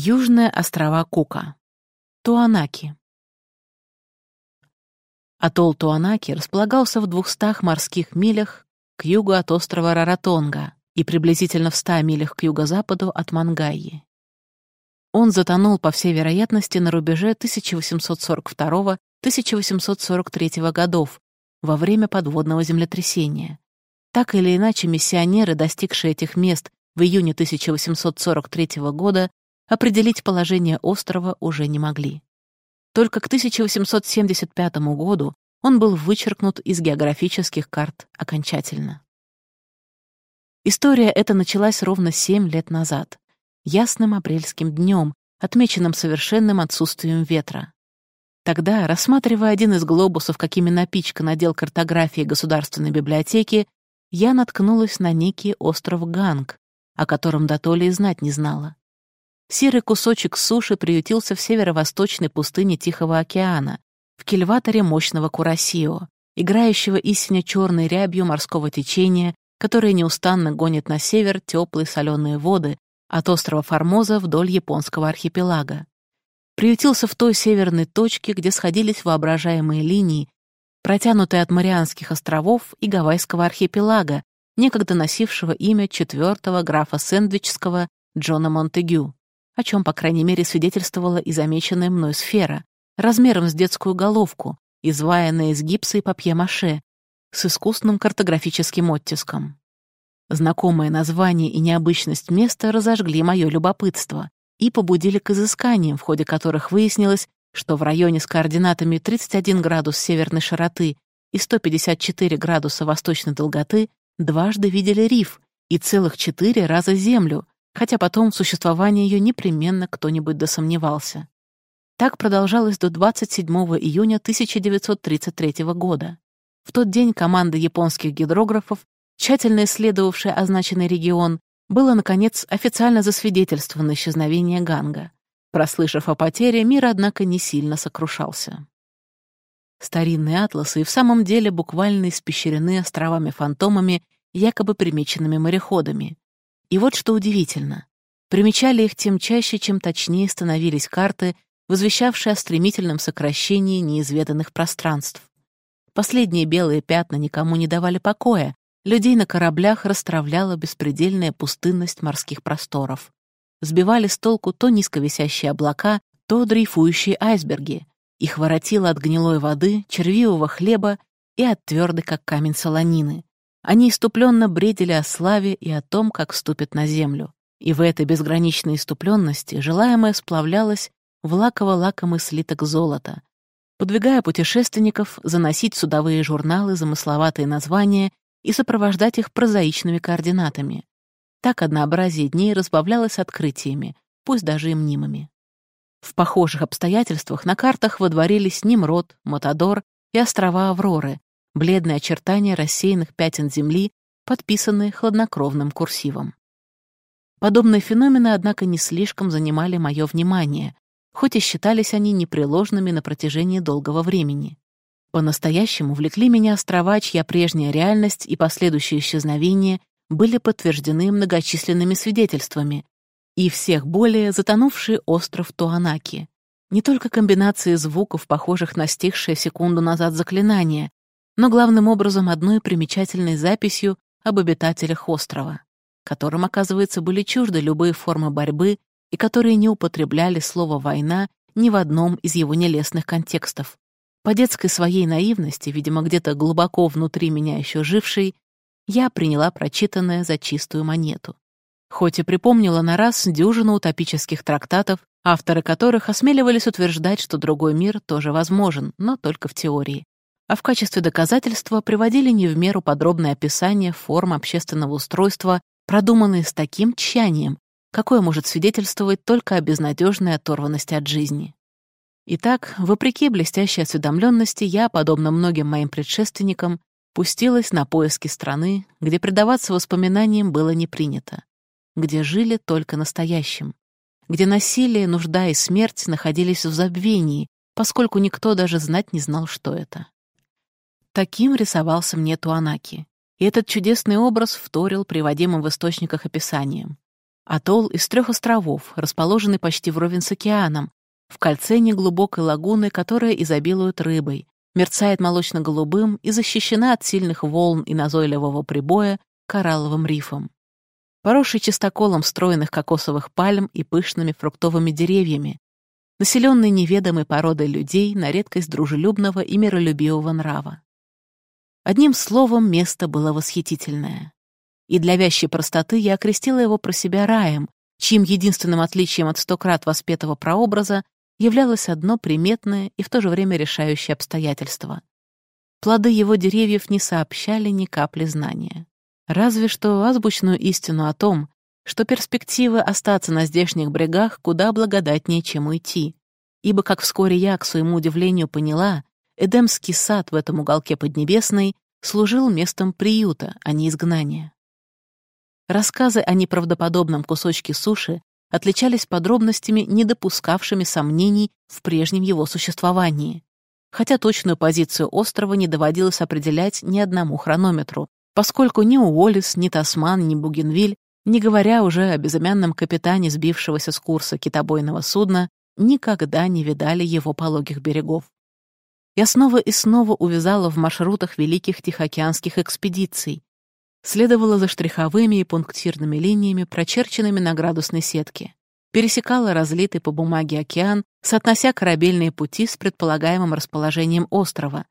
Южные острова Кука. Туанаки. Атолл Туанаки располагался в двухстах морских милях к югу от острова Раратонга и приблизительно в ста милях к юго-западу от Мангайи. Он затонул, по всей вероятности, на рубеже 1842-1843 годов во время подводного землетрясения. Так или иначе, миссионеры, достигшие этих мест в июне 1843 года, определить положение острова уже не могли. Только к 1875 году он был вычеркнут из географических карт окончательно. История эта началась ровно семь лет назад, ясным апрельским днем, отмеченным совершенным отсутствием ветра. Тогда, рассматривая один из глобусов, какими напичкан отдел картографии Государственной библиотеки, я наткнулась на некий остров Ганг, о котором до то ли и знать не знала. Серый кусочек суши приютился в северо-восточной пустыне Тихого океана, в кильваторе мощного Курасио, играющего истине черной рябью морского течения, которое неустанно гонит на север теплые соленые воды от острова Формоза вдоль японского архипелага. Приютился в той северной точке, где сходились воображаемые линии, протянутые от Марианских островов и Гавайского архипелага, некогда носившего имя четвертого графа Сэндвичского Джона Монтегю о чем, по крайней мере, свидетельствовала и замеченная мной сфера, размером с детскую головку, изваянная из гипса и папье-маше, с искусным картографическим оттиском. Знакомое название и необычность места разожгли мое любопытство и побудили к изысканиям, в ходе которых выяснилось, что в районе с координатами 31 градус северной широты и 154 градуса восточной долготы дважды видели риф и целых четыре раза Землю, хотя потом в существовании ее непременно кто-нибудь досомневался. Так продолжалось до 27 июня 1933 года. В тот день команда японских гидрографов, тщательно исследовавшая означенный регион, было, наконец, официально засвидетельствовано исчезновение Ганга. Прослышав о потере, мир, однако, не сильно сокрушался. Старинные атласы и в самом деле буквально испещрены островами-фантомами, якобы примеченными мореходами. И вот что удивительно. Примечали их тем чаще, чем точнее становились карты, возвещавшие о стремительном сокращении неизведанных пространств. Последние белые пятна никому не давали покоя, людей на кораблях расстравляла беспредельная пустынность морских просторов. Сбивали с толку то низковисящие облака, то дрейфующие айсберги. Их воротило от гнилой воды, червивого хлеба и от твердой, как камень солонины. Они иступленно бредили о славе и о том, как ступят на землю. И в этой безграничной иступленности желаемое сплавлялось в лаково-лакомый слиток золота, подвигая путешественников заносить судовые журналы замысловатые названия и сопровождать их прозаичными координатами. Так однообразие дней разбавлялось открытиями, пусть даже и мнимыми. В похожих обстоятельствах на картах водворились Немрод, Матадор и острова Авроры, бледные очертания рассеянных пятен земли, подписанные хладнокровным курсивом. Подобные феномены, однако, не слишком занимали мое внимание, хоть и считались они непреложными на протяжении долгого времени. По-настоящему влекли меня острова, чья прежняя реальность и последующее исчезновение были подтверждены многочисленными свидетельствами, и всех более затонувший остров Туанаки. Не только комбинации звуков, похожих на стихшее секунду назад заклинание, но главным образом одной примечательной записью об обитателях острова, которым, оказывается, были чужды любые формы борьбы и которые не употребляли слово «война» ни в одном из его нелестных контекстов. По детской своей наивности, видимо, где-то глубоко внутри меня еще жившей, я приняла прочитанное за чистую монету. Хоть и припомнила на раз дюжину утопических трактатов, авторы которых осмеливались утверждать, что другой мир тоже возможен, но только в теории а в качестве доказательства приводили не в меру подробное описание форм общественного устройства, продуманные с таким тщанием, какое может свидетельствовать только о безнадежной оторванности от жизни. Итак, вопреки блестящей осведомленности, я, подобно многим моим предшественникам, пустилась на поиски страны, где предаваться воспоминаниям было не принято, где жили только настоящим, где насилие, нужда и смерть находились в забвении, поскольку никто даже знать не знал, что это. Таким рисовался мне Туанаки. И этот чудесный образ вторил приводимым в источниках описанием. Атолл из трех островов, расположенный почти вровень с океаном, в кольце неглубокой лагуны, которая изобилует рыбой, мерцает молочно-голубым и защищена от сильных волн и назойливого прибоя коралловым рифом. Поросший чистоколом стройных кокосовых пальм и пышными фруктовыми деревьями, населенный неведомой породой людей на редкость дружелюбного и миролюбивого нрава. Одним словом, место было восхитительное. И для вящей простоты я окрестила его про себя раем, чьим единственным отличием от сто крат воспетого прообраза являлось одно приметное и в то же время решающее обстоятельство. Плоды его деревьев не сообщали ни капли знания. Разве что азбучную истину о том, что перспективы остаться на здешних брегах куда благодатнее, чем уйти. Ибо, как вскоре я, к своему удивлению, поняла, Эдемский сад в этом уголке Поднебесной служил местом приюта, а не изгнания. Рассказы о неправдоподобном кусочке суши отличались подробностями, не допускавшими сомнений в прежнем его существовании. Хотя точную позицию острова не доводилось определять ни одному хронометру, поскольку ни Уоллес, ни Тасман, ни Бугенвиль, не говоря уже о безымянном капитане сбившегося с курса китобойного судна, никогда не видали его пологих берегов. Я снова и снова увязала в маршрутах великих тихоокеанских экспедиций, следовала за штриховыми и пунктирными линиями, прочерченными на градусной сетке, пересекала разлитый по бумаге океан, соотнося корабельные пути с предполагаемым расположением острова,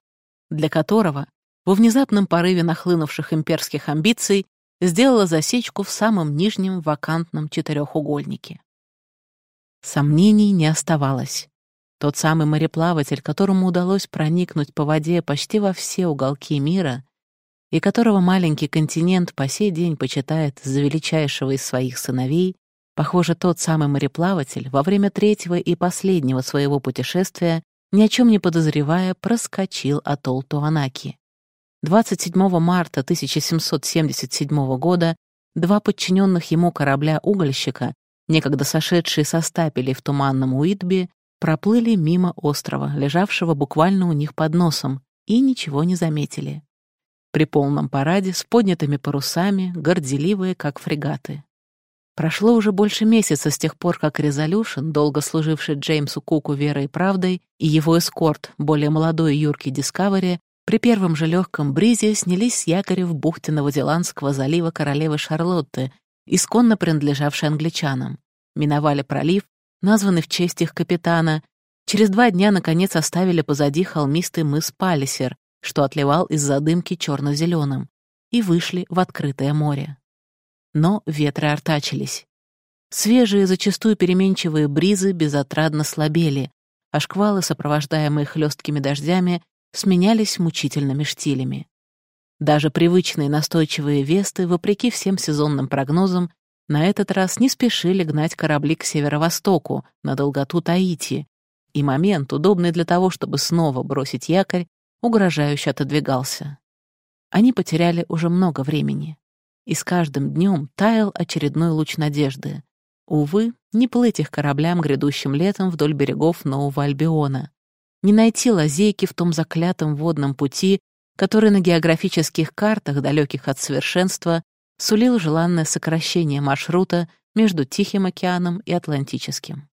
для которого, во внезапном порыве нахлынувших имперских амбиций, сделала засечку в самом нижнем вакантном четырехугольнике. Сомнений не оставалось. Тот самый мореплаватель, которому удалось проникнуть по воде почти во все уголки мира, и которого маленький континент по сей день почитает за величайшего из своих сыновей, похоже, тот самый мореплаватель во время третьего и последнего своего путешествия, ни о чем не подозревая, проскочил атолл Туанаки. 27 марта 1777 года два подчиненных ему корабля-угольщика, некогда сошедшие со стапелей в туманном Уитби, проплыли мимо острова, лежавшего буквально у них под носом, и ничего не заметили при полном параде с поднятыми парусами, горделивые, как фрегаты. Прошло уже больше месяца с тех пор, как Резолюшн, долго служивший Джеймсу Куку верой и правдой, и его эскорт, более молодой юркий Дискавери, при первом же легком бризе снялись с якоря в бухте Новозеландского залива королевы Шарлотты, исконно принадлежавшей англичанам. Миновали пролив, названный в честь их капитана. Через два дня, наконец, оставили позади холмистый мыс Палисер, что отливал из-за дымки черно-зеленым, и вышли в открытое море. Но ветры артачились. Свежие, зачастую переменчивые бризы безотрадно слабели, а шквалы, сопровождаемые хлесткими дождями, сменялись мучительными штилями. Даже привычные настойчивые весты, вопреки всем сезонным прогнозам, на этот раз не спешили гнать корабли к северо-востоку, на долготу Таити, и момент, удобный для того, чтобы снова бросить якорь, угрожающе отодвигался. Они потеряли уже много времени. И с каждым днем таял очередной луч надежды. Увы, не плыть их кораблям грядущим летом вдоль берегов Нового Альбиона. Не найти лазейки в том заклятом водном пути, который на географических картах, далеких от совершенства, сулил желанное сокращение маршрута между Тихим океаном и Атлантическим.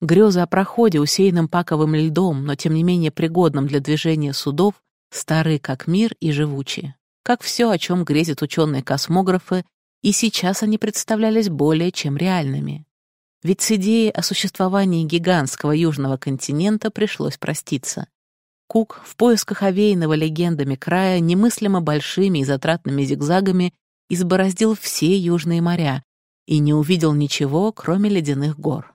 Грезы о проходе, усеянном паковым льдом, но тем не менее пригодным для движения судов, старые как мир и живучие. Как все, о чем грезят ученые-космографы, и сейчас они представлялись более чем реальными. Ведь с идеей о существовании гигантского южного континента пришлось проститься. Кук в поисках овеянного легендами края немыслимо большими и затратными зигзагами избороздил все южные моря и не увидел ничего, кроме ледяных гор.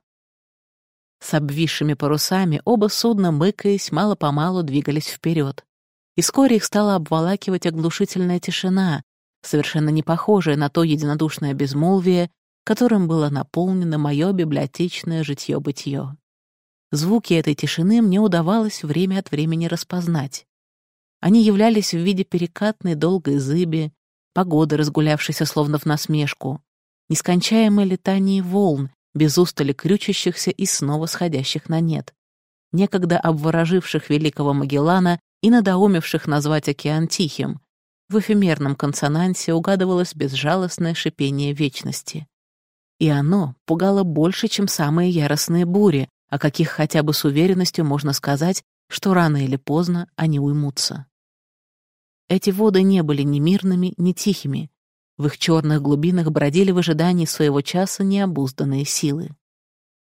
С обвисшими парусами оба судна, мыкаясь, мало-помалу двигались вперед. И вскоре их стала обволакивать оглушительная тишина, совершенно не похожая на то единодушное безмолвие, которым было наполнено мое библиотечное житье-бытие. Звуки этой тишины мне удавалось время от времени распознать. Они являлись в виде перекатной долгой зыби, погоды, разгулявшейся словно в насмешку, нескончаемое летание волн, без устали крючащихся и снова сходящих на нет, некогда обвороживших великого Магеллана и надоумевших назвать океан Тихим. В эфемерном консонансе угадывалось безжалостное шипение вечности. и оно пугало больше, чем самые яростные бури, о каких хотя бы с уверенностью можно сказать, что рано или поздно они уймутся. Эти воды не были ни мирными, ни тихими. В их черных глубинах бродили в ожидании своего часа необузданные силы.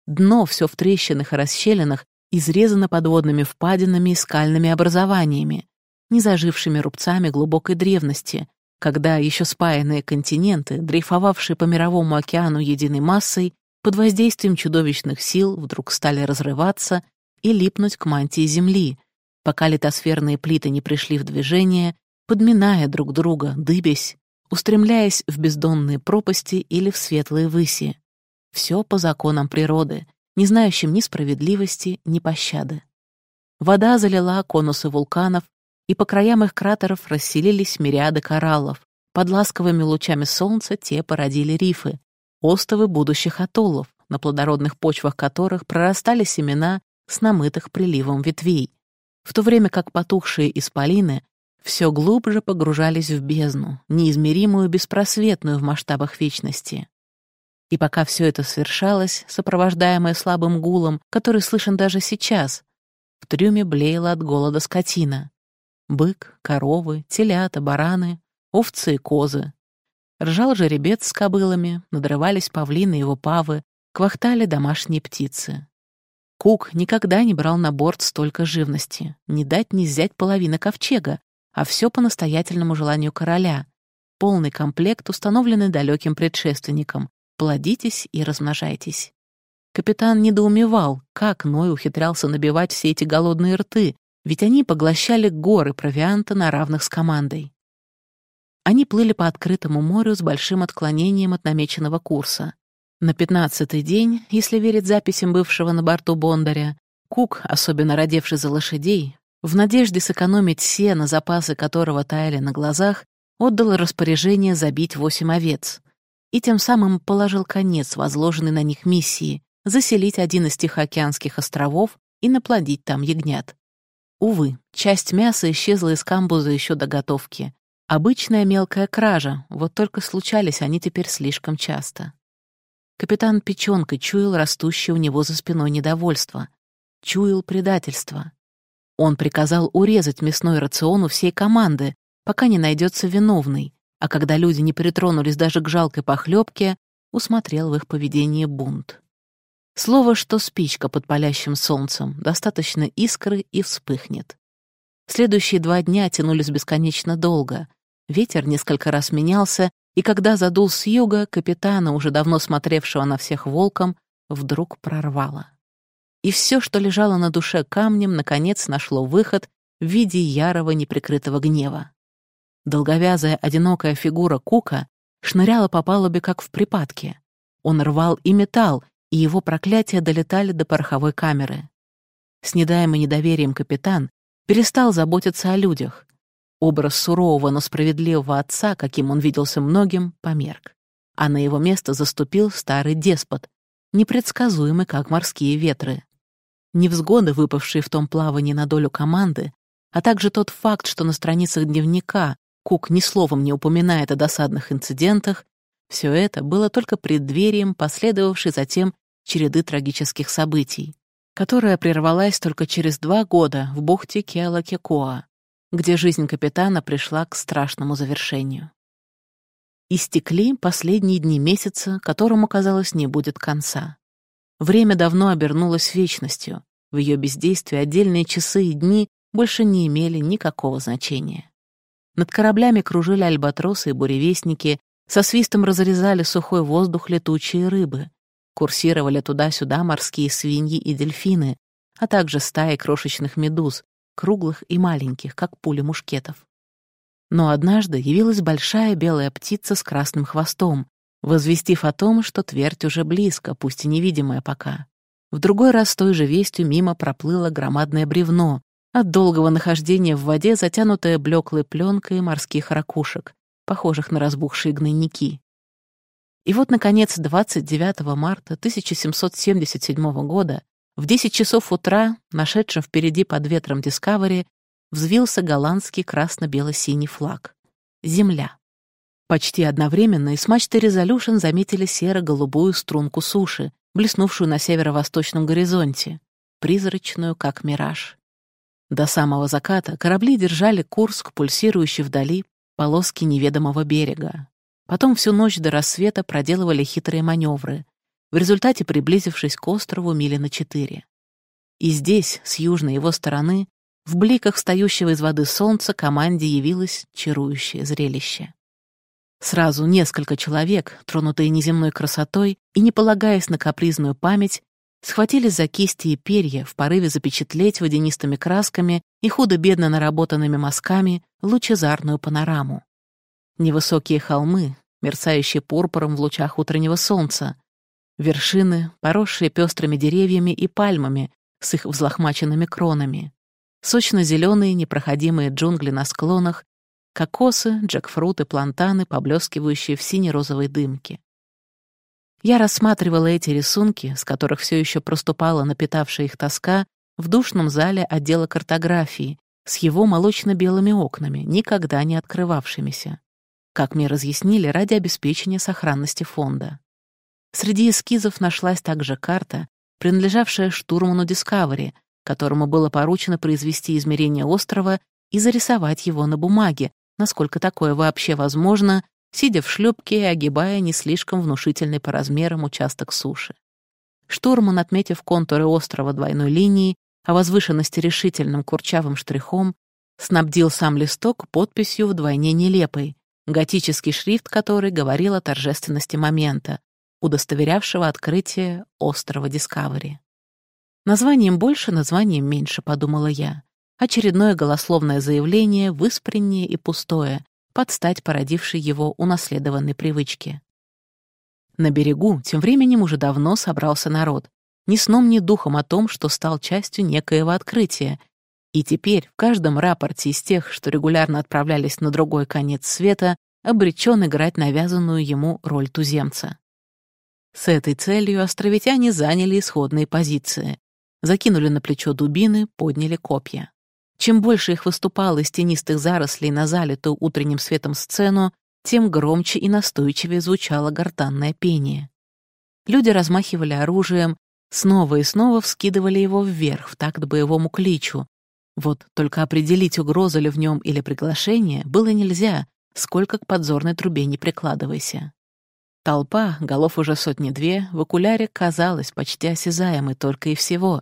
Дно все в трещинах и расщелинах изрезано подводными впадинами и скальными образованиями, незажившими рубцами глубокой древности, когда еще спаянные континенты, дрейфовавшие по мировому океану единой массой, под воздействием чудовищных сил вдруг стали разрываться и липнуть к мантии Земли, пока литосферные плиты не пришли в движение, подминая друг друга, дыбясь, устремляясь в бездонные пропасти или в светлые выси. Все по законам природы, не знающим ни справедливости, ни пощады. Вода залила конусы вулканов, и по краям их кратеров расселились мириады кораллов. Под ласковыми лучами солнца те породили рифы, остовы будущих атоллов, на плодородных почвах которых прорастали семена с намытых приливом ветвей, в то время как потухшие исполины все глубже погружались в бездну, неизмеримую, беспросветную в масштабах вечности. И пока все это свершалось, сопровождаемое слабым гулом, который слышен даже сейчас, в трюме блеяла от голода скотина. Бык, коровы, телята, бараны, овцы и козы. Ржал жеребец с кобылами, надрывались павлины и его павы, квахтали домашние птицы. Кук никогда не брал на борт столько живности, не дать не взять половина ковчега, а все по настоятельному желанию короля. Полный комплект, установленный далеким предшественником, плодитесь и размножайтесь. Капитан недоумевал, как Ной ухитрялся набивать все эти голодные рты, ведь они поглощали горы провианта на равных с командой. Они плыли по открытому морю с большим отклонением от намеченного курса. На пятнадцатый день, если верить записям бывшего на борту Бондаря, Кук, особенно родевший за лошадей, в надежде сэкономить сено, запасы которого таяли на глазах, отдал распоряжение забить восемь овец, и тем самым положил конец возложенной на них миссии заселить один из Тихоокеанских островов и наплодить там ягнят. Увы, часть мяса исчезла из камбуза еще до готовки. Обычная мелкая кража, вот только случались они теперь слишком часто. Капитан Печенкой чуял растущее у него за спиной недовольство. Чуял предательство. Он приказал урезать мясной рацион у всей команды, пока не найдется виновный, а когда люди не притронулись даже к жалкой похлебке, усмотрел в их поведении бунт. Слово, что спичка под палящим солнцем, достаточно искры и вспыхнет. Следующие два дня тянулись бесконечно долго. Ветер несколько раз менялся, и когда задул с юга, капитана, уже давно смотревшего на всех волком, вдруг прорвало. И все, что лежало на душе камнем, наконец нашло выход в виде ярого неприкрытого гнева. Долговязая одинокая фигура Кука шныряла по палубе, как в припадке. Он рвал и металл, и его проклятия долетали до пороховой камеры. С недаемым недоверием капитан перестал заботиться о людях. Образ сурового, но справедливого отца, каким он виделся многим, померк. А на его место заступил старый деспот, непредсказуемый, как морские ветры. Невзгоды, выпавшие в том плавании на долю команды, а также тот факт, что на страницах дневника Кук ни словом не упоминает о досадных инцидентах, все это было только преддверием последовавшей затем череды трагических событий, которая прервалась только через два года в бухте Кеалакекоа, где жизнь капитана пришла к страшному завершению. Истекли последние дни месяца, которому, казалось, не будет конца. Время давно обернулось вечностью. В ее бездействии отдельные часы и дни больше не имели никакого значения. Над кораблями кружили альбатросы и буревестники, со свистом разрезали сухой воздух летучие рыбы. Курсировали туда-сюда морские свиньи и дельфины, а также стаи крошечных медуз, круглых и маленьких, как пули мушкетов. Но однажды явилась большая белая птица с красным хвостом, возвестив о том, что твердь уже близко, пусть и невидимая пока. В другой раз той же вестью мимо проплыло громадное бревно, от долгого нахождения в воде, затянутая блеклой пленкой морских ракушек, похожих на разбухшие гнойники. И вот, наконец, 29 марта 1777 года в 10 часов утра, нашедшим впереди под ветром Дискавери, взвился голландский красно-бело-синий флаг. Земля. Почти одновременно из мачты «Резолюшн» заметили серо-голубую струнку суши, блеснувшую на северо-восточном горизонте, призрачную, как мираж. До самого заката корабли держали курс к пульсирующей вдали полоски неведомого берега. Потом всю ночь до рассвета проделывали хитрые маневры, в результате приблизившись к острову мили на четыре. И здесь, с южной его стороны, в бликах встающего из воды солнца команде явилось чарующее зрелище. Сразу несколько человек, тронутые неземной красотой и не полагаясь на капризную память, схватились за кисти и перья в порыве запечатлеть водянистыми красками и худо-бедно наработанными мазками лучезарную панораму. Невысокие холмы, мерцающие пурпуром в лучах утреннего солнца, вершины, поросшие пестрыми деревьями и пальмами с их взлохмаченными кронами, сочно-зеленые непроходимые джунгли на склонах кокосы, джекфруты, плантаны, поблескивающие в сине-розовой дымке. Я рассматривала эти рисунки, с которых все еще проступала напитавшая их тоска, в душном зале отдела картографии, с его молочно-белыми окнами, никогда не открывавшимися. Как мне разъяснили, ради обеспечения сохранности фонда. Среди эскизов нашлась также карта, принадлежавшая штурману Discovery, которому было поручено произвести измерение острова и зарисовать его на бумаге, насколько такое вообще возможно, сидя в шлюпке и огибая не слишком внушительный по размерам участок суши. Штурман, отметив контуры острова двойной линией, а возвышенности решительным курчавым штрихом, снабдил сам листок подписью вдвойне нелепой, готический шрифт которой говорил о торжественности момента, удостоверявшего открытие острова Дискавери. Названием больше, названием меньше, подумала я. Очередное голословное заявление, выспреннее и пустое, под стать породившей его унаследованной привычке. На берегу тем временем уже давно собрался народ, ни сном, ни духом о том, что стал частью некоего открытия, и теперь в каждом рапорте из тех, что регулярно отправлялись на другой конец света, обречен играть навязанную ему роль туземца. С этой целью островитяне заняли исходные позиции, закинули на плечо дубины, подняли копья. Чем больше их выступало из тенистых зарослей на залитую утренним светом сцену, тем громче и настойчивее звучало гортанное пение. Люди размахивали оружием, снова и снова вскидывали его вверх в такт боевому кличу. Вот только определить, угроза ли в нем или приглашение, было нельзя, сколько к подзорной трубе не прикладывайся. Толпа, голов уже сотни-две, в окуляре казалась почти осязаемой только и всего.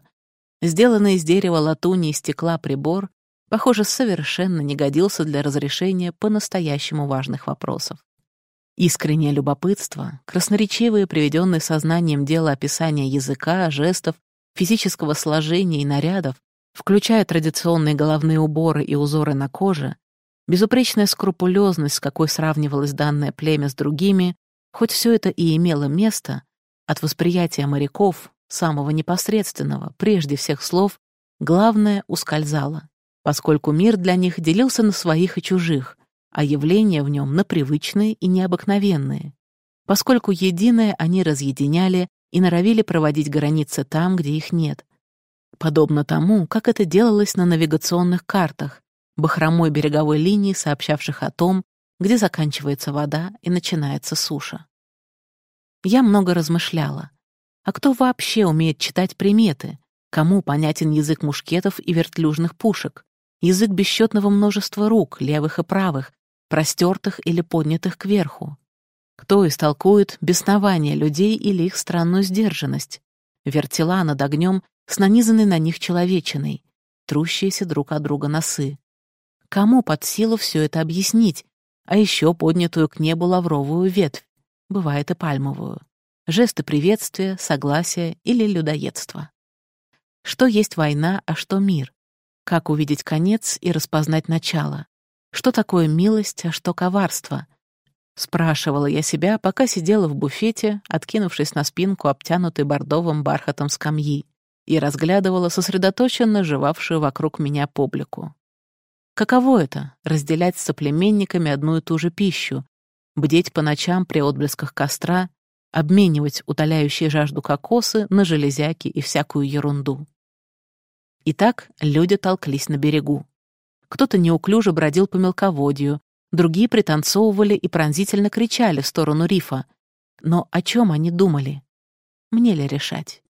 Сделанный из дерева, латуни и стекла прибор, похоже, совершенно не годился для разрешения по-настоящему важных вопросов. Искреннее любопытство, красноречивые, приведенные сознанием дела описания языка, жестов, физического сложения и нарядов, включая традиционные головные уборы и узоры на коже, безупречная скрупулезность, с какой сравнивалось данное племя с другими, хоть все это и имело место, от восприятия моряков, самого непосредственного, прежде всех слов, главное ускользало, поскольку мир для них делился на своих и чужих, а явления в нем на привычные и необыкновенные, поскольку единое они разъединяли и норовили проводить границы там, где их нет. Подобно тому, как это делалось на навигационных картах, бахромой береговой линии, сообщавших о том, где заканчивается вода и начинается суша. Я много размышляла. А кто вообще умеет читать приметы? Кому понятен язык мушкетов и вертлюжных пушек? Язык бесчетного множества рук, левых и правых, простертых или поднятых кверху? Кто истолкует беснование людей или их странную сдержанность? Вертела над огнем с нанизанной на них человечиной, трущиеся друг от друга носы. Кому под силу все это объяснить, а еще поднятую к небу лавровую ветвь, бывает и пальмовую? Жесты приветствия, согласия или людоедства. Что есть война, а что мир? Как увидеть конец и распознать начало? Что такое милость, а что коварство? Спрашивала я себя, пока сидела в буфете, откинувшись на спинку обтянутой бордовым бархатом скамьи, и разглядывала сосредоточенно жевавшую вокруг меня публику. Каково это — разделять с соплеменниками одну и ту же пищу, бдеть по ночам при отблесках костра обменивать утоляющие жажду кокосы на железяки и всякую ерунду. Итак, люди толклись на берегу. Кто-то неуклюже бродил по мелководью, другие пританцовывали и пронзительно кричали в сторону рифа. Но о чем они думали? Мне ли решать?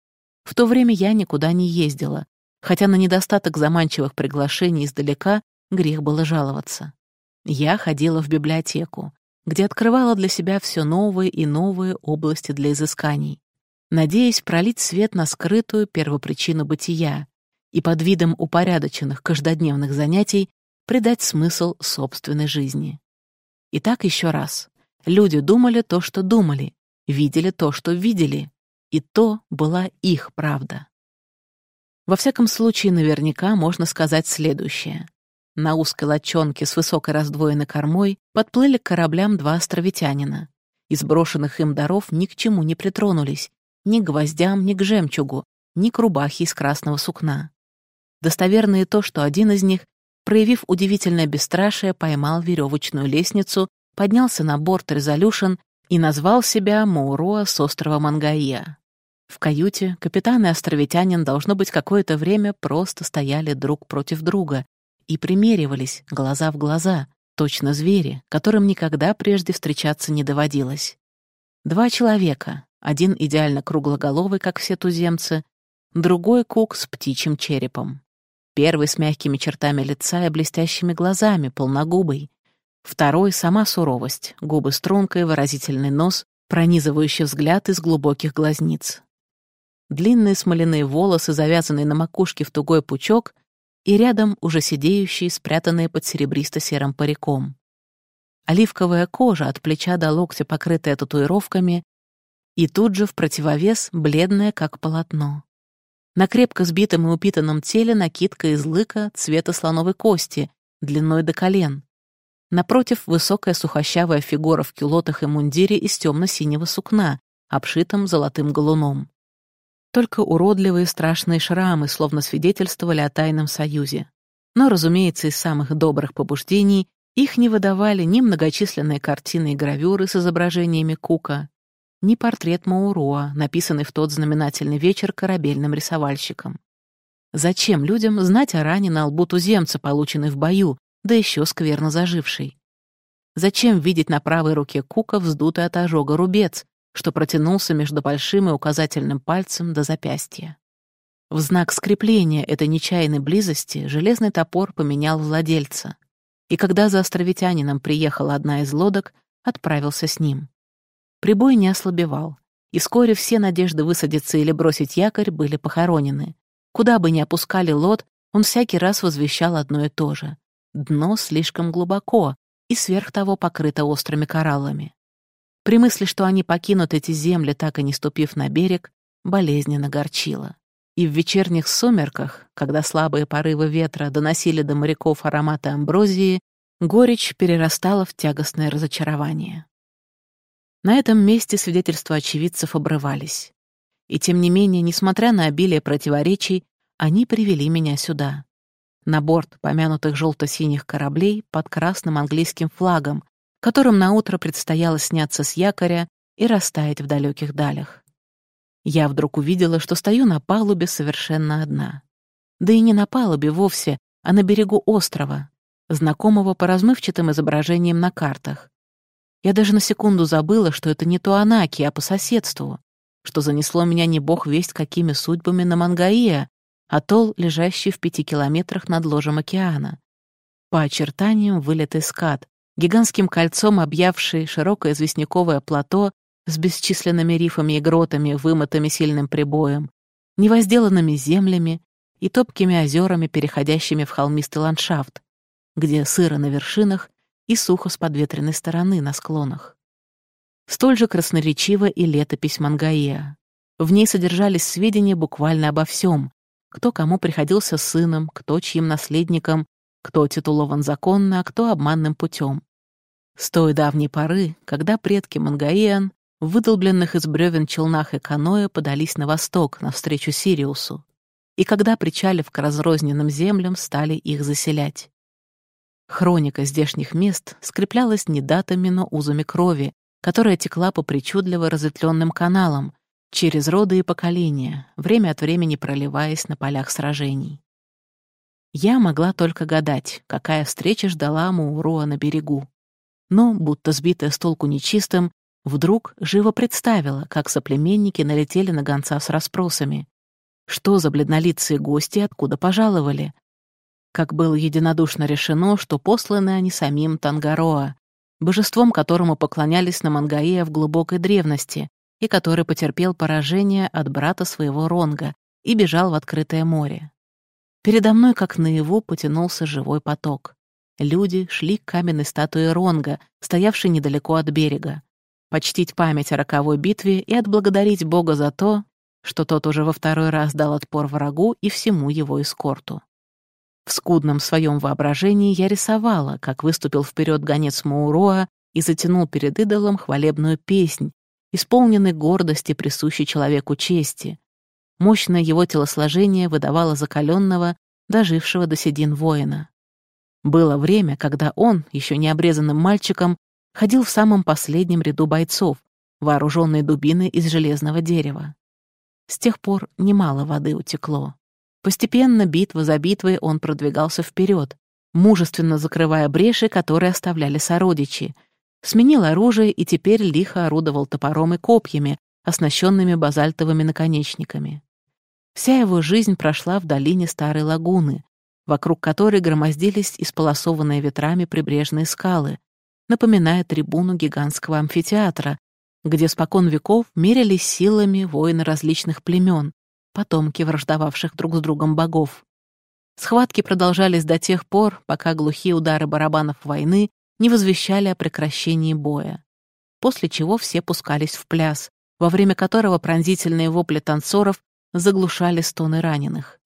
В то время я никуда не ездила, хотя на недостаток заманчивых приглашений издалека грех было жаловаться. Я ходила в библиотеку, где открывала для себя все новые и новые области для изысканий, надеясь пролить свет на скрытую первопричину бытия и под видом упорядоченных каждодневных занятий придать смысл собственной жизни. Итак, еще раз. Люди думали то, что думали, видели то, что видели, и то была их правда. Во всяком случае, наверняка можно сказать следующее. На узкой лодчонке с высокой раздвоенной кормой подплыли к кораблям два островитянина. Из брошенных им даров ни к чему не притронулись, ни к гвоздям, ни к жемчугу, ни к рубахе из красного сукна. Достоверно и то, что один из них, проявив удивительное бесстрашие, поймал веревочную лестницу, поднялся на борт «Резолюшн» и назвал себя Мауруа с острова Мангаия. В каюте капитан и островитянин, должно быть, какое-то время просто стояли друг против друга и примеривались, глаза в глаза, точно звери, которым никогда прежде встречаться не доводилось. Два человека, один идеально круглоголовый, как все туземцы, другой кук с птичьим черепом. Первый с мягкими чертами лица и блестящими глазами, полногубый. Второй — сама суровость, губы стрункой, выразительный нос, пронизывающий взгляд из глубоких глазниц длинные смоляные волосы, завязанные на макушке в тугой пучок, и рядом уже сидеющие, спрятанные под серебристо-серым париком. Оливковая кожа от плеча до локтя, покрытая татуировками, и тут же в противовес бледная, как полотно. На крепко сбитом и упитанном теле накидка из лыка цвета слоновой кости, длиной до колен. Напротив высокая сухощавая фигура в кюлотах и мундире из темно-синего сукна, обшитым золотым галуном. Только уродливые страшные шрамы словно свидетельствовали о тайном союзе. Но, разумеется, из самых добрых побуждений их не выдавали ни многочисленные картины и гравюры с изображениями Кука, ни портрет Мауруа, написанный в тот знаменательный вечер корабельным рисовальщиком. Зачем людям знать о ране на лбу туземца, полученной в бою, да еще скверно зажившей? Зачем видеть на правой руке Кука вздутый от ожога рубец, что протянулся между большим и указательным пальцем до запястья. В знак скрепления этой нечаянной близости железный топор поменял владельца, и когда за островитянином приехала одна из лодок, отправился с ним. Прибой не ослабевал, и вскоре все надежды высадиться или бросить якорь были похоронены. Куда бы ни опускали лод, он всякий раз возвещал одно и то же. Дно слишком глубоко и сверх того покрыто острыми кораллами. При мысли, что они покинут эти земли, так и не ступив на берег, болезненно горчило. И в вечерних сумерках, когда слабые порывы ветра доносили до моряков ароматы амброзии, горечь перерастала в тягостное разочарование. На этом месте свидетельства очевидцев обрывались. И тем не менее, несмотря на обилие противоречий, они привели меня сюда. На борт помянутых желто-синих кораблей под красным английским флагом, которым наутро предстояло сняться с якоря и растаять в далеких далях. Я вдруг увидела, что стою на палубе совершенно одна. Да и не на палубе вовсе, а на берегу острова, знакомого по размывчатым изображениям на картах. Я даже на секунду забыла, что это не Туанаки, а по соседству, что занесло меня не бог весть какими судьбами на Мангаия, атолл, лежащий в пяти километрах над ложем океана. По очертаниям вылетый скат, гигантским кольцом объявший широкое известняковое плато с бесчисленными рифами и гротами, вымытыми сильным прибоем, невозделанными землями и топкими озерами, переходящими в холмистый ландшафт, где сыро на вершинах и сухо с подветренной стороны на склонах. Столь же красноречива и летопись Мангаия. В ней содержались сведения буквально обо всем, кто кому приходился сыном, кто чьим наследником, кто титулован законно, а кто обманным путем. С той давней поры, когда предки Мангаиан, выдолбленных из бревен челнах и каноэ, подались на восток, навстречу Сириусу, и когда, причалив к разрозненным землям, стали их заселять. Хроника здешних мест скреплялась не датами, но узами крови, которая текла по причудливо разветвленным каналам, через роды и поколения, время от времени проливаясь на полях сражений. Я могла только гадать, какая встреча ждала Мууруа на берегу. Но, будто сбитая с толку нечистым, вдруг живо представила, как соплеменники налетели на гонца с расспросами. Что за бледнолицые гости откуда пожаловали? Как было единодушно решено, что посланы они самим Тангароа, божеством которому поклонялись на Мангаия в глубокой древности и который потерпел поражение от брата своего Ронга и бежал в открытое море. Передо мной, как наяву, потянулся живой поток. Люди шли к каменной статуе Ронга, стоявшей недалеко от берега, почтить память о роковой битве и отблагодарить Бога за то, что тот уже во второй раз дал отпор врагу и всему его эскорту. В скудном своем воображении я рисовала, как выступил вперед гонец Мауроа и затянул перед идолом хвалебную песнь, исполненный гордости, присущей человеку чести. Мощное его телосложение выдавало закаленного, дожившего до седин воина. Было время, когда он, еще не обрезанным мальчиком, ходил в самом последнем ряду бойцов, вооруженные дубиной из железного дерева. С тех пор немало воды утекло. Постепенно, битва за битвой, он продвигался вперед, мужественно закрывая бреши, которые оставляли сородичи, сменил оружие и теперь лихо орудовал топором и копьями, оснащенными базальтовыми наконечниками. Вся его жизнь прошла в долине Старой Лагуны, вокруг которой громоздились исполосованные ветрами прибрежные скалы, напоминая трибуну гигантского амфитеатра, где спокон веков мерились силами воины различных племен, потомки враждовавших друг с другом богов. Схватки продолжались до тех пор, пока глухие удары барабанов войны не возвещали о прекращении боя. После чего все пускались в пляс, во время которого пронзительные вопли танцоров заглушали стоны раненых.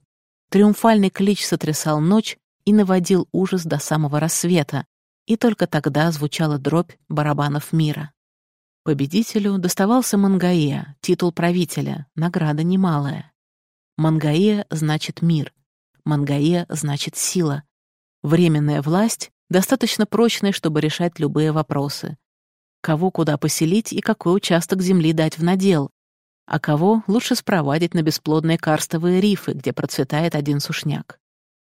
Триумфальный клич сотрясал ночь и наводил ужас до самого рассвета, и только тогда звучала дробь барабанов мира. Победителю доставался Мангаия, титул правителя, награда немалая. Мангаия значит мир, Мангаия значит сила. Временная власть, достаточно прочная, чтобы решать любые вопросы. Кого куда поселить и какой участок земли дать в надел, а кого лучше спровадить на бесплодные карстовые рифы, где процветает один сушняк.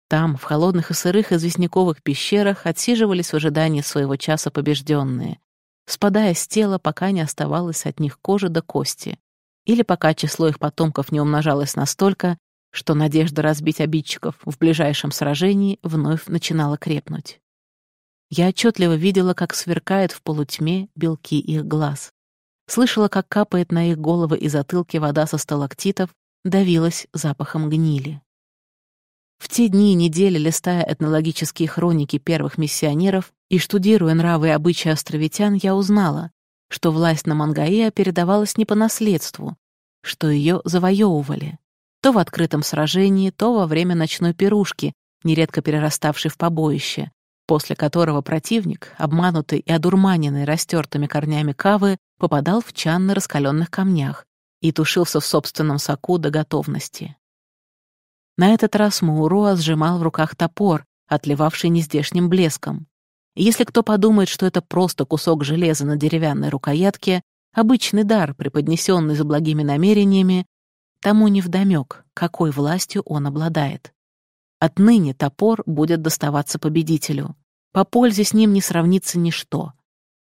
Там, в холодных и сырых известняковых пещерах, отсиживались в ожидании своего часа побежденные, спадая с тела, пока не оставалось от них кожи до кости, или пока число их потомков не умножалось настолько, что надежда разбить обидчиков в ближайшем сражении вновь начинала крепнуть. Я отчетливо видела, как сверкает в полутьме белки их глаз слышала, как капает на их головы и затылки вода со сталактитов, давилась запахом гнили. В те дни и недели, листая этнологические хроники первых миссионеров и штудируя нравы и обычаи островитян, я узнала, что власть на Мангаия передавалась не по наследству, что ее завоевывали, то в открытом сражении, то во время ночной пирушки, нередко перераставшей в побоище, после которого противник, обманутый и одурманенный растертыми корнями кавы, попадал в чан на раскаленных камнях и тушился в собственном соку до готовности. На этот раз Мауруа сжимал в руках топор, отливавший нездешним блеском. И если кто подумает, что это просто кусок железа на деревянной рукоятке, обычный дар, преподнесенный за благими намерениями, тому невдомёк, какой властью он обладает. Отныне топор будет доставаться победителю. По пользе с ним не сравнится ничто.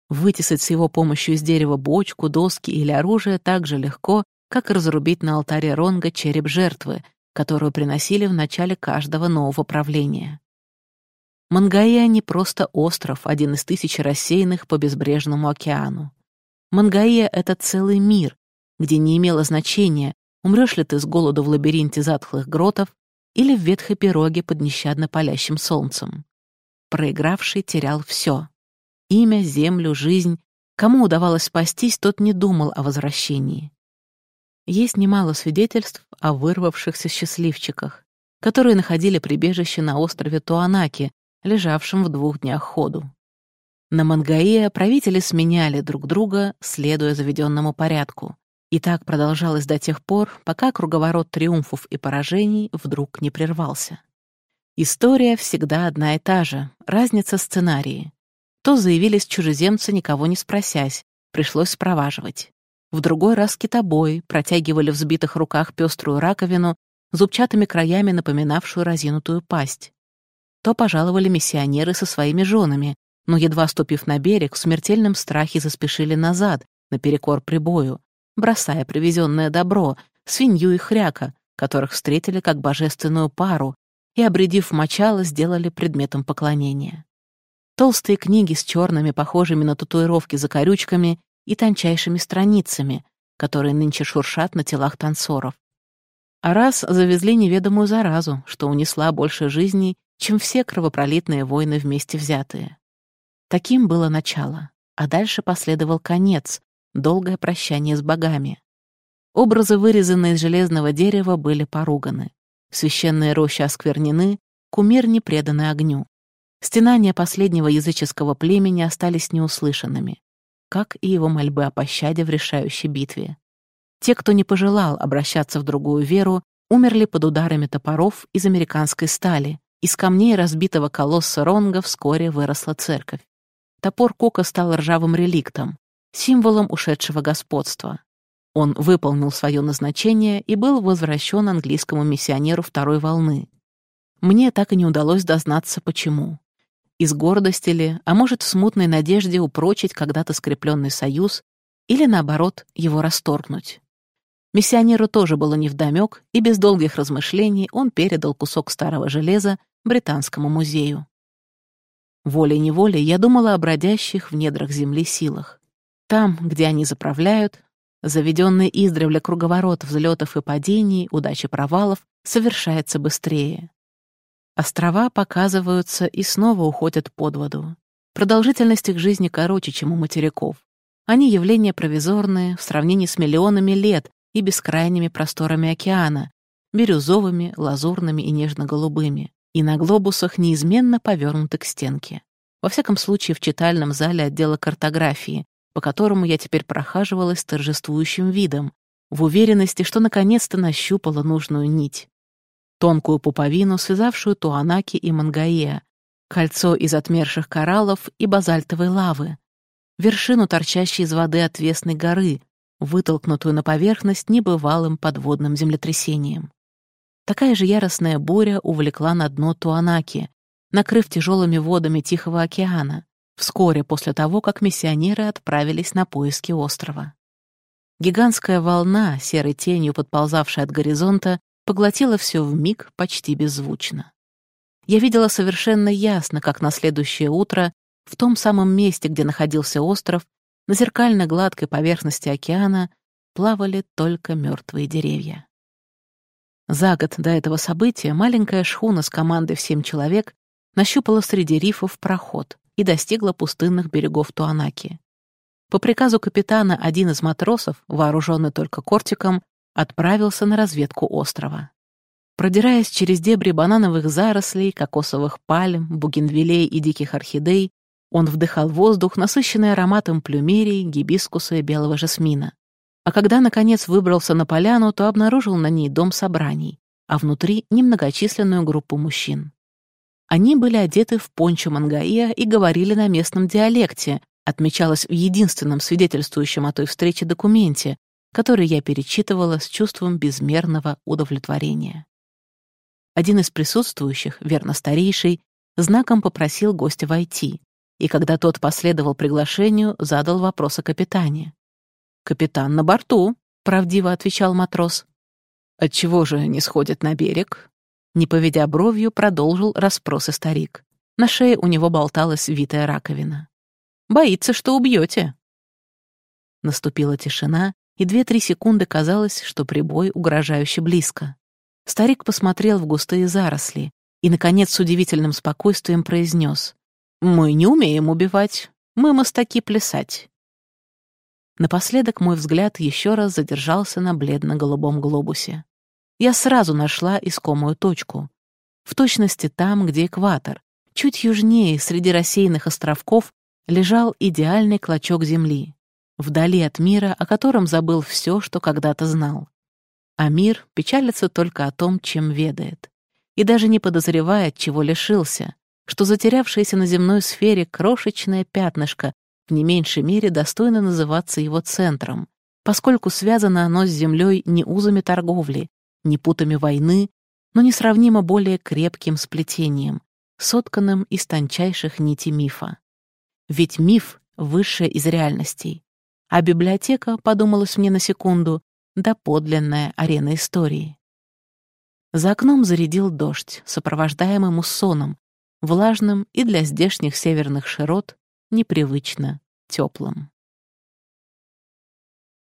Вытесать с его помощью из дерева бочку, доски или оружие так же легко, как разрубить на алтаре Ронга череп жертвы, которую приносили в начале каждого нового правления. Мангаия не просто остров, один из тысячи рассеянных по безбрежному океану. Мангаия — это целый мир, где не имело значения, умрешь ли ты с голоду в лабиринте затхлых гротов или в ветхой пироге под нещадно палящим солнцем. Проигравший терял все: Имя, землю, жизнь. Кому удавалось спастись, тот не думал о возвращении. Есть немало свидетельств о вырвавшихся счастливчиках, которые находили прибежище на острове Туанаки, лежавшем в двух днях ходу. На Мангаия правители сменяли друг друга, следуя заведенному порядку. И так продолжалось до тех пор, пока круговорот триумфов и поражений вдруг не прервался. История всегда одна и та же, разница сценарии. То заявились чужеземцы, никого не спросясь, пришлось спроваживать. В другой раз китобои протягивали в сбитых руках пеструю раковину, зубчатыми краями напоминавшую разинутую пасть. То пожаловали миссионеры со своими женами, но, едва ступив на берег, в смертельном страхе заспешили назад, наперекор прибою, бросая привезенное добро, свинью и хряка, которых встретили как божественную пару, и, обредив мочало, сделали предметом поклонения. Толстые книги с черными, похожими на татуировки закорючками и тончайшими страницами, которые нынче шуршат на телах танцоров. А раз завезли неведомую заразу, что унесла больше жизней, чем все кровопролитные войны вместе взятые. Таким было начало, а дальше последовал конец, долгое прощание с богами. Образы, вырезанные из железного дерева, были поруганы. Священные рощи осквернены, кумир не преданы огню. Стенания последнего языческого племени остались неуслышанными, как и его мольбы о пощаде в решающей битве. Те, кто не пожелал обращаться в другую веру, умерли под ударами топоров из американской стали. Из камней разбитого колосса Ронга вскоре выросла церковь. Топор Кока стал ржавым реликтом, символом ушедшего господства. Он выполнил свое назначение и был возвращен английскому миссионеру второй волны. Мне так и не удалось дознаться, почему. Из гордости ли, а может, в смутной надежде упрочить когда-то скрепленный союз или, наоборот, его расторгнуть. Миссионеру тоже было невдомёк, и без долгих размышлений он передал кусок старого железа Британскому музею. Волей-неволей я думала о бродящих в недрах земли силах. Там, где они заправляют, заведенный издревле круговорот взлетов и падений, удачи провалов, совершается быстрее. Острова показываются и снова уходят под воду. Продолжительность их жизни короче, чем у материков. Они явления провизорные в сравнении с миллионами лет и бескрайними просторами океана, бирюзовыми, лазурными и нежно-голубыми, и на глобусах неизменно повернуты к стенке. Во всяком случае, в читальном зале отдела картографии, по которому я теперь прохаживалась с торжествующим видом, в уверенности, что наконец-то нащупала нужную нить. Тонкую пуповину, связавшую Туанаки и Мангаеа, кольцо из отмерших кораллов и базальтовой лавы, вершину торчащей из воды отвесной горы, вытолкнутую на поверхность небывалым подводным землетрясением. Такая же яростная буря увлекла на дно Туанаки, накрыв тяжелыми водами Тихого океана, вскоре после того, как миссионеры отправились на поиски острова. Гигантская волна, серой тенью подползавшая от горизонта, поглотила все миг почти беззвучно. Я видела совершенно ясно, как на следующее утро в том самом месте, где находился остров, на зеркально-гладкой поверхности океана плавали только мертвые деревья. За год до этого события маленькая шхуна с командой в семь человек нащупала среди рифов проход и достигла пустынных берегов Туанаки. По приказу капитана один из матросов, вооруженный только кортиком, отправился на разведку острова. Продираясь через дебри банановых зарослей, кокосовых пальм, бугенвилей и диких орхидей, он вдыхал воздух, насыщенный ароматом плюмерии, гибискуса и белого жасмина. А когда, наконец, выбрался на поляну, то обнаружил на ней дом собраний, а внутри — немногочисленную группу мужчин. Они были одеты в пончо мангаия и говорили на местном диалекте, отмечалось в единственном свидетельствующем о той встрече документе, который я перечитывала с чувством безмерного удовлетворения. Один из присутствующих, верно старейший, знаком попросил гостя войти, и когда тот последовал приглашению, задал вопрос о капитане. «Капитан на борту», — правдиво отвечал матрос. «Отчего же не сходит на берег?» Не поведя бровью, продолжил расспросы старик. На шее у него болталась витая раковина. «Боится, что убьете». Наступила тишина, и две-три секунды казалось, что прибой угрожающе близко. Старик посмотрел в густые заросли и, наконец, с удивительным спокойствием произнес. Мы не умеем убивать, мы мастаки плясать. Напоследок мой взгляд еще раз задержался на бледно-голубом глобусе. Я сразу нашла искомую точку. В точности там, где экватор, чуть южнее, среди рассеянных островков, лежал идеальный клочок земли, вдали от мира, о котором забыл все, что когда-то знал. А мир печалится только о том, чем ведает, и даже не подозревает, чего лишился, что затерявшееся на земной сфере крошечное пятнышко в не меньшей мере достойно называться его центром, поскольку связано оно с землей не узами торговли, не путами войны, но несравнимо более крепким сплетением, сотканным из тончайших нитей мифа. Ведь миф — высшая из реальностей. А библиотека, подумалось мне на секунду, да подлинная арена истории. За окном зарядил дождь, сопровождаемый муссоном, влажным и для здешних северных широт непривычно теплым.